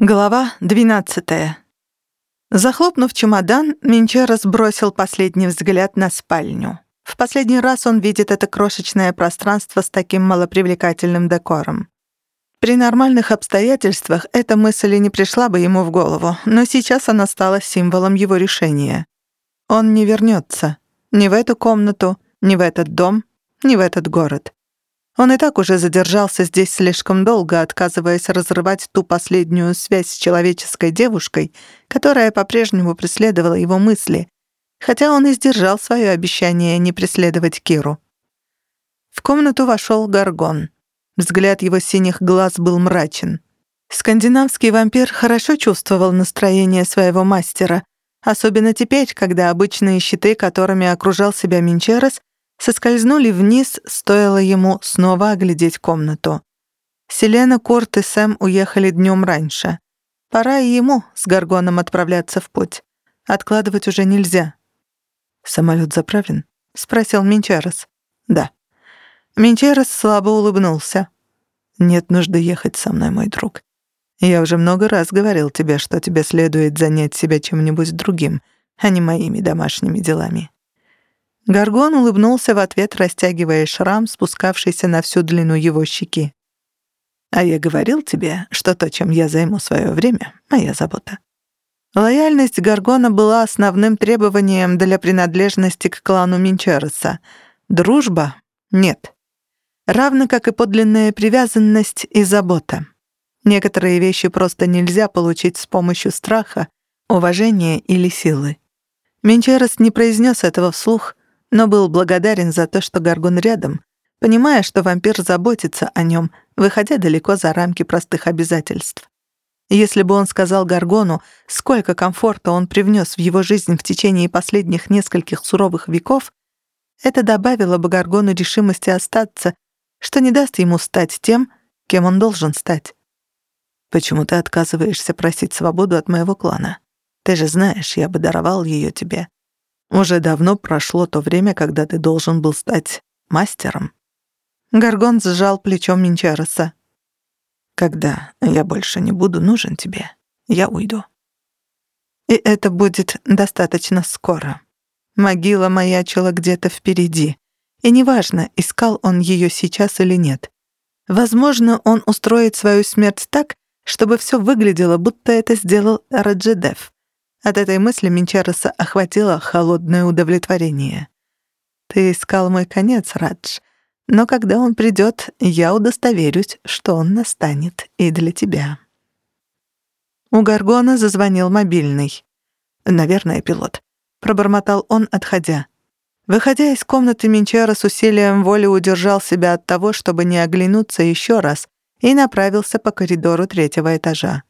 Глава 12. Захлопнув чемодан, Минчерос бросил последний взгляд на спальню. В последний раз он видит это крошечное пространство с таким малопривлекательным декором. При нормальных обстоятельствах эта мысль и не пришла бы ему в голову, но сейчас она стала символом его решения. Он не вернется ни в эту комнату, ни в этот дом, ни в этот город. Он и так уже задержался здесь слишком долго, отказываясь разрывать ту последнюю связь с человеческой девушкой, которая по-прежнему преследовала его мысли, хотя он и сдержал свое обещание не преследовать Киру. В комнату вошел Гаргон. Взгляд его синих глаз был мрачен. Скандинавский вампир хорошо чувствовал настроение своего мастера, особенно теперь, когда обычные щиты, которыми окружал себя Минчерес, соскользнули вниз, стоило ему снова оглядеть комнату. Селена, Курт и Сэм уехали днем раньше. Пора и ему с Гаргоном отправляться в путь. Откладывать уже нельзя. «Самолет заправлен?» — спросил Минчарес. «Да». Минчарес слабо улыбнулся. «Нет нужды ехать со мной, мой друг. Я уже много раз говорил тебе, что тебе следует занять себя чем-нибудь другим, а не моими домашними делами». Гаргон улыбнулся в ответ, растягивая шрам, спускавшийся на всю длину его щеки. «А я говорил тебе, что то, чем я займу свое время, — моя забота». Лояльность Гаргона была основным требованием для принадлежности к клану Минчареса. Дружба — нет. Равно как и подлинная привязанность и забота. Некоторые вещи просто нельзя получить с помощью страха, уважения или силы. Минчерес не произнес этого вслух, но был благодарен за то, что Гаргон рядом, понимая, что вампир заботится о нем, выходя далеко за рамки простых обязательств. Если бы он сказал Гаргону, сколько комфорта он привнес в его жизнь в течение последних нескольких суровых веков, это добавило бы Гаргону решимости остаться, что не даст ему стать тем, кем он должен стать. «Почему ты отказываешься просить свободу от моего клана? Ты же знаешь, я бы даровал ее тебе. Уже давно прошло то время, когда ты должен был стать мастером. Гаргон сжал плечом Минчароса. Когда я больше не буду нужен тебе, я уйду. И это будет достаточно скоро. Могила маячила где-то впереди. И неважно, искал он ее сейчас или нет. Возможно, он устроит свою смерть так, чтобы все выглядело, будто это сделал Раджедев. От этой мысли Минчароса охватило холодное удовлетворение. «Ты искал мой конец, Радж, но когда он придет, я удостоверюсь, что он настанет и для тебя». У Гаргона зазвонил мобильный. «Наверное, пилот», — пробормотал он, отходя. Выходя из комнаты, Минчара с усилием воли удержал себя от того, чтобы не оглянуться еще раз, и направился по коридору третьего этажа.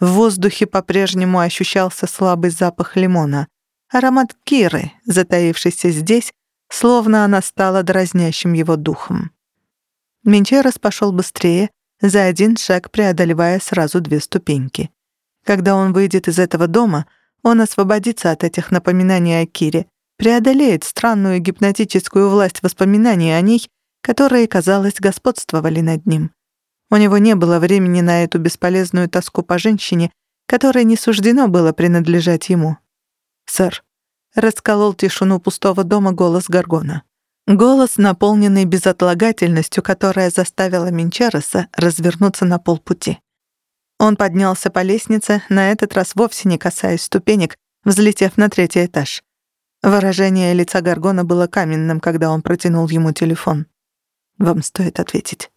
В воздухе по-прежнему ощущался слабый запах лимона. Аромат Киры, затаившийся здесь, словно она стала дразнящим его духом. Менчерос пошел быстрее, за один шаг преодолевая сразу две ступеньки. Когда он выйдет из этого дома, он освободится от этих напоминаний о Кире, преодолеет странную гипнотическую власть воспоминаний о ней, которые, казалось, господствовали над ним. У него не было времени на эту бесполезную тоску по женщине, которой не суждено было принадлежать ему. «Сэр», — расколол тишину пустого дома голос Гаргона. Голос, наполненный безотлагательностью, которая заставила Минчареса развернуться на полпути. Он поднялся по лестнице, на этот раз вовсе не касаясь ступенек, взлетев на третий этаж. Выражение лица Гаргона было каменным, когда он протянул ему телефон. «Вам стоит ответить».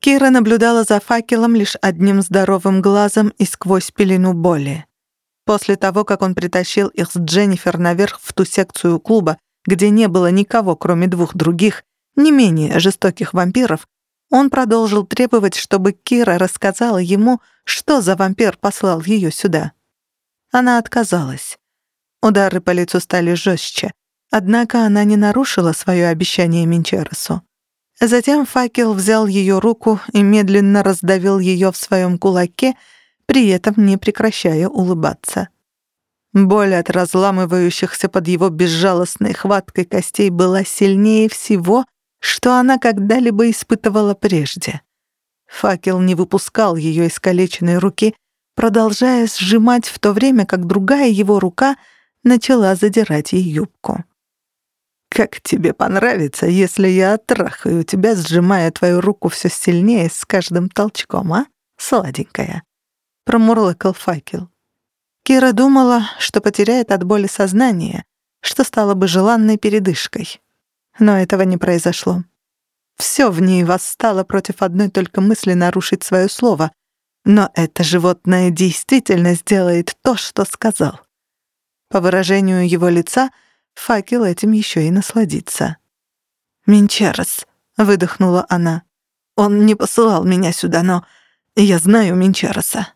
Кира наблюдала за факелом лишь одним здоровым глазом и сквозь пелену боли. После того, как он притащил их с Дженнифер наверх в ту секцию клуба, где не было никого, кроме двух других, не менее жестоких вампиров, он продолжил требовать, чтобы Кира рассказала ему, что за вампир послал ее сюда. Она отказалась. Удары по лицу стали жестче, однако она не нарушила свое обещание Минчересу. Затем факел взял ее руку и медленно раздавил ее в своем кулаке, при этом не прекращая улыбаться. Боль от разламывающихся под его безжалостной хваткой костей была сильнее всего, что она когда-либо испытывала прежде. Факел не выпускал ее искалеченной руки, продолжая сжимать в то время, как другая его рука начала задирать ей юбку. «Как тебе понравится, если я оттрахаю тебя, сжимая твою руку все сильнее с каждым толчком, а, сладенькая?» — промурлыкал факел. Кира думала, что потеряет от боли сознание, что стало бы желанной передышкой. Но этого не произошло. Все в ней восстало против одной только мысли нарушить свое слово. Но это животное действительно сделает то, что сказал. По выражению его лица, факел этим еще и насладится. «Минчерос», — выдохнула она. «Он не посылал меня сюда, но я знаю Минчероса».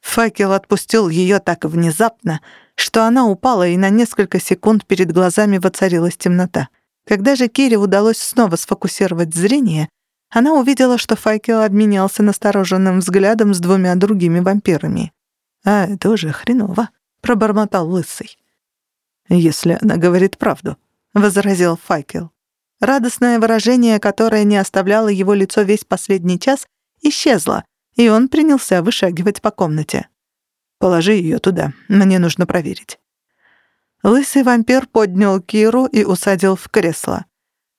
Факел отпустил ее так внезапно, что она упала, и на несколько секунд перед глазами воцарилась темнота. Когда же Кире удалось снова сфокусировать зрение, она увидела, что Факел обменялся настороженным взглядом с двумя другими вампирами. «А это уже хреново», — пробормотал Лысый. «Если она говорит правду», — возразил Факел. Радостное выражение, которое не оставляло его лицо весь последний час, исчезло, и он принялся вышагивать по комнате. «Положи ее туда, мне нужно проверить». Лысый вампир поднял Киру и усадил в кресло.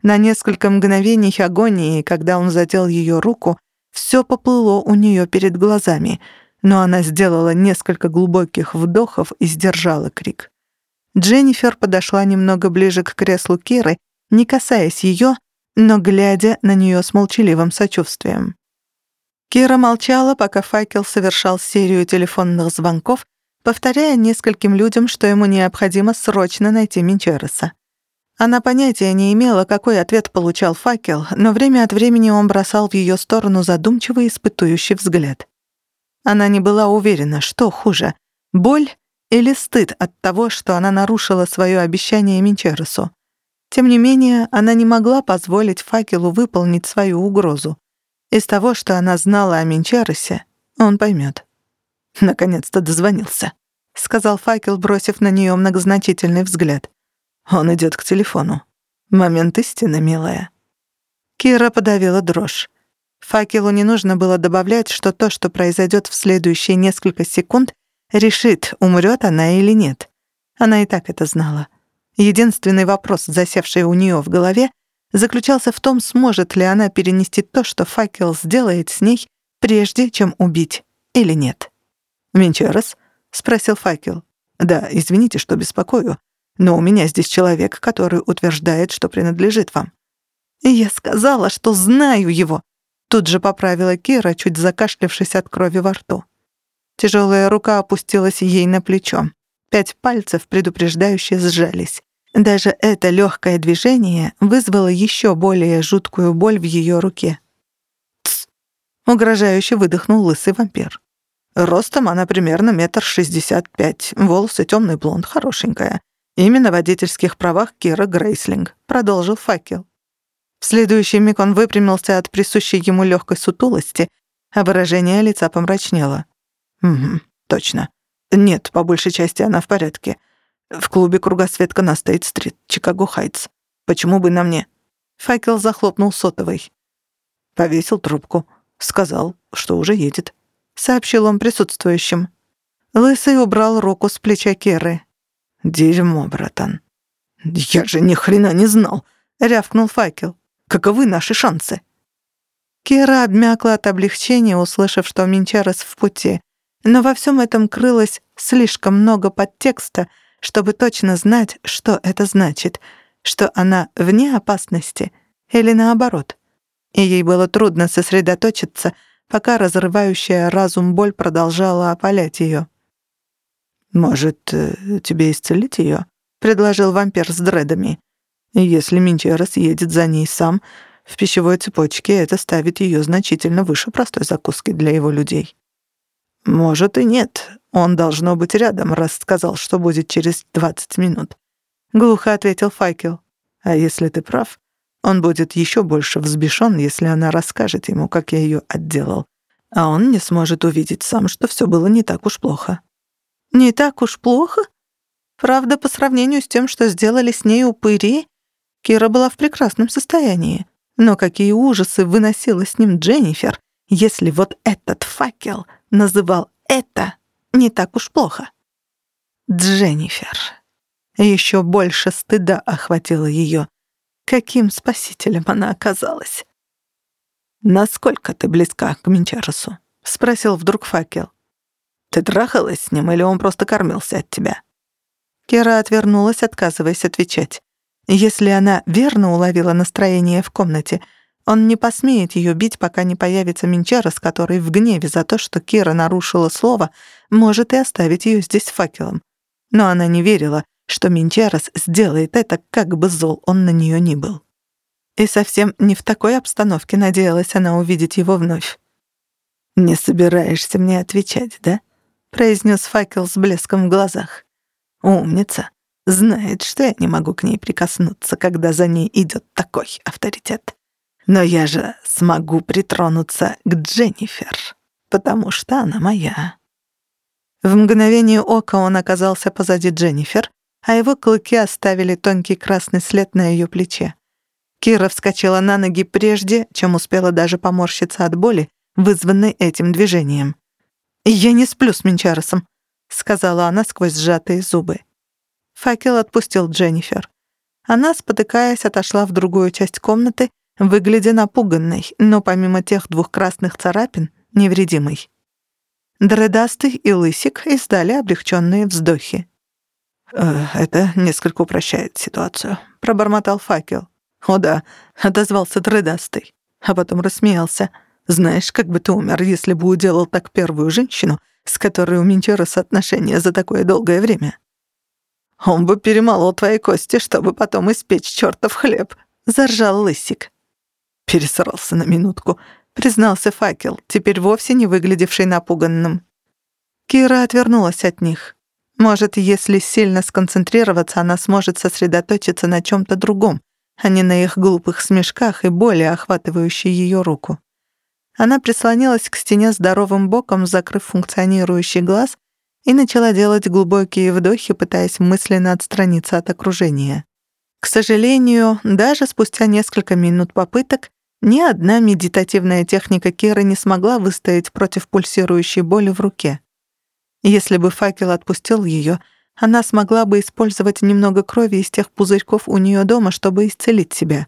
На несколько мгновений агонии, когда он задел ее руку, все поплыло у нее перед глазами, но она сделала несколько глубоких вдохов и сдержала крик. Дженнифер подошла немного ближе к креслу Киры, не касаясь ее, но глядя на нее с молчаливым сочувствием. Кира молчала, пока факел совершал серию телефонных звонков, повторяя нескольким людям, что ему необходимо срочно найти Минчереса. Она понятия не имела, какой ответ получал факел, но время от времени он бросал в ее сторону задумчивый испытующий взгляд. Она не была уверена, что хуже — боль или стыд от того, что она нарушила свое обещание Минчересу. Тем не менее, она не могла позволить факелу выполнить свою угрозу. Из того, что она знала о Минчересе, он поймет. «Наконец-то дозвонился», — сказал факел, бросив на нее многозначительный взгляд. Он идет к телефону. Момент истины, милая. Кира подавила дрожь. Факелу не нужно было добавлять, что то, что произойдет в следующие несколько секунд, решит, умрет она или нет. Она и так это знала. Единственный вопрос, засевший у нее в голове, заключался в том, сможет ли она перенести то, что факел сделает с ней, прежде чем убить, или нет. «Винчерес?» — спросил факел. «Да, извините, что беспокою, но у меня здесь человек, который утверждает, что принадлежит вам». «Я сказала, что знаю его», — тут же поправила Кира, чуть закашлявшись от крови во рту. Тяжелая рука опустилась ей на плечо. Пять пальцев предупреждающе сжались. Даже это легкое движение вызвало еще более жуткую боль в ее руке. «Тсс!» — угрожающе выдохнул лысый вампир. Ростом она примерно метр шестьдесят пять, волосы темный блонд, хорошенькая. Именно водительских правах Кира Грейслинг, продолжил факел. В следующий миг он выпрямился от присущей ему легкой сутулости, а выражение лица помрачнело. «Угу, точно. Нет, по большей части она в порядке. В клубе «Кругосветка» на Стейт-стрит, Чикаго Хайтс. Почему бы на мне?» Факел захлопнул сотовый. Повесил трубку. Сказал, что уже едет. Сообщил он присутствующим. Лысый убрал руку с плеча Керы. «Дерьмо, братан». «Я же ни хрена не знал», — рявкнул Факел. «Каковы наши шансы?» Кера обмякла от облегчения, услышав, что Минчарес в пути. Но во всем этом крылось слишком много подтекста — чтобы точно знать, что это значит, что она вне опасности или наоборот. И ей было трудно сосредоточиться, пока разрывающая разум боль продолжала опалять ее. «Может, э, тебе исцелить ее? предложил вампир с дредами. «Если Минчерос едет за ней сам, в пищевой цепочке это ставит ее значительно выше простой закуски для его людей». «Может и нет. Он должно быть рядом, раз сказал, что будет через двадцать минут». Глухо ответил Факел. «А если ты прав, он будет еще больше взбешен, если она расскажет ему, как я ее отделал. А он не сможет увидеть сам, что все было не так уж плохо». «Не так уж плохо?» Правда, по сравнению с тем, что сделали с ней упыри, Кира была в прекрасном состоянии. Но какие ужасы выносила с ним Дженнифер, если вот этот факел называл это не так уж плохо. Дженнифер. Еще больше стыда охватило ее. Каким спасителем она оказалась? «Насколько ты близка к Минчаросу?» — спросил вдруг факел. «Ты трахалась с ним или он просто кормился от тебя?» Кира отвернулась, отказываясь отвечать. Если она верно уловила настроение в комнате, он не посмеет ее бить, пока не появится Минчарос, который в гневе за то, что Кира нарушила слово, может и оставить ее здесь факелом. Но она не верила, что Минчарос сделает это, как бы зол он на нее ни был. И совсем не в такой обстановке надеялась она увидеть его вновь. «Не собираешься мне отвечать, да?» — произнес факел с блеском в глазах. «Умница. Знает, что я не могу к ней прикоснуться, когда за ней идет такой авторитет. Но я же смогу притронуться к Дженнифер, потому что она моя». В мгновение ока он оказался позади Дженнифер, а его клыки оставили тонкий красный след на ее плече. Кира вскочила на ноги прежде, чем успела даже поморщиться от боли, вызванной этим движением. «Я не сплю с Минчаросом», — сказала она сквозь сжатые зубы. Факел отпустил Дженнифер. Она, спотыкаясь, отошла в другую часть комнаты, выглядя напуганной, но помимо тех двух красных царапин, невредимой. Дредастый и Лысик издали облегченные вздохи. «Э, «Это несколько упрощает ситуацию», — пробормотал факел. «О да», — отозвался Дредастый, а потом рассмеялся. «Знаешь, как бы ты умер, если бы уделал так первую женщину, с которой у Минчероса отношения за такое долгое время?» «Он бы перемолол твои кости, чтобы потом испечь чертов хлеб», — заржал Лысик. Пересрался на минутку, признался факел, теперь вовсе не выглядевший напуганным. Кира отвернулась от них. Может, если сильно сконцентрироваться, она сможет сосредоточиться на чем-то другом, а не на их глупых смешках и боли, охватывающей ее руку. Она прислонилась к стене здоровым боком, закрыв функционирующий глаз, и начала делать глубокие вдохи, пытаясь мысленно отстраниться от окружения. К сожалению, даже спустя несколько минут попыток, ни одна медитативная техника Киры не смогла выстоять против пульсирующей боли в руке. Если бы факел отпустил ее, она смогла бы использовать немного крови из тех пузырьков у нее дома, чтобы исцелить себя.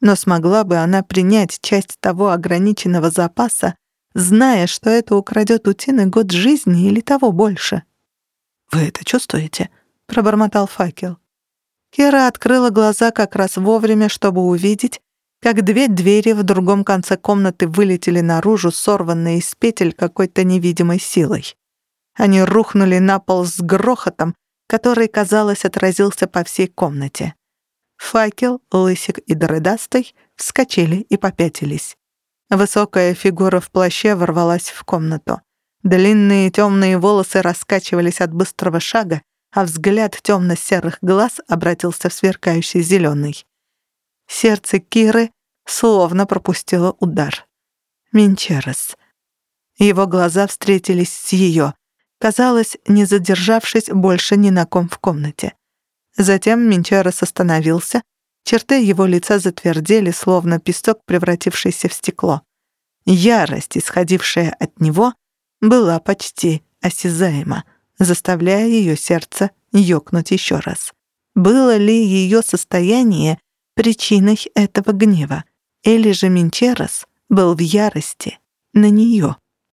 Но смогла бы она принять часть того ограниченного запаса, зная, что это украдет у Тины год жизни или того больше? «Вы это чувствуете?» — пробормотал факел. Кира открыла глаза как раз вовремя, чтобы увидеть, как две двери в другом конце комнаты вылетели наружу, сорванные из петель какой-то невидимой силой. Они рухнули на пол с грохотом, который, казалось, отразился по всей комнате. Факел, Лысик и Дредастый вскочили и попятились. Высокая фигура в плаще ворвалась в комнату. Длинные темные волосы раскачивались от быстрого шага, а взгляд темно-серых глаз обратился в сверкающий зеленый. Сердце Киры словно пропустило удар. Минчерес. Его глаза встретились с ее, казалось, не задержавшись больше ни на ком в комнате. Затем Минчерес остановился, черты его лица затвердели, словно песок, превратившийся в стекло. Ярость, исходившая от него, была почти осязаема, заставляя ее сердце ёкнуть еще раз. Было ли ее состояние причиной этого гнева? Или же Минчерос был в ярости на нее?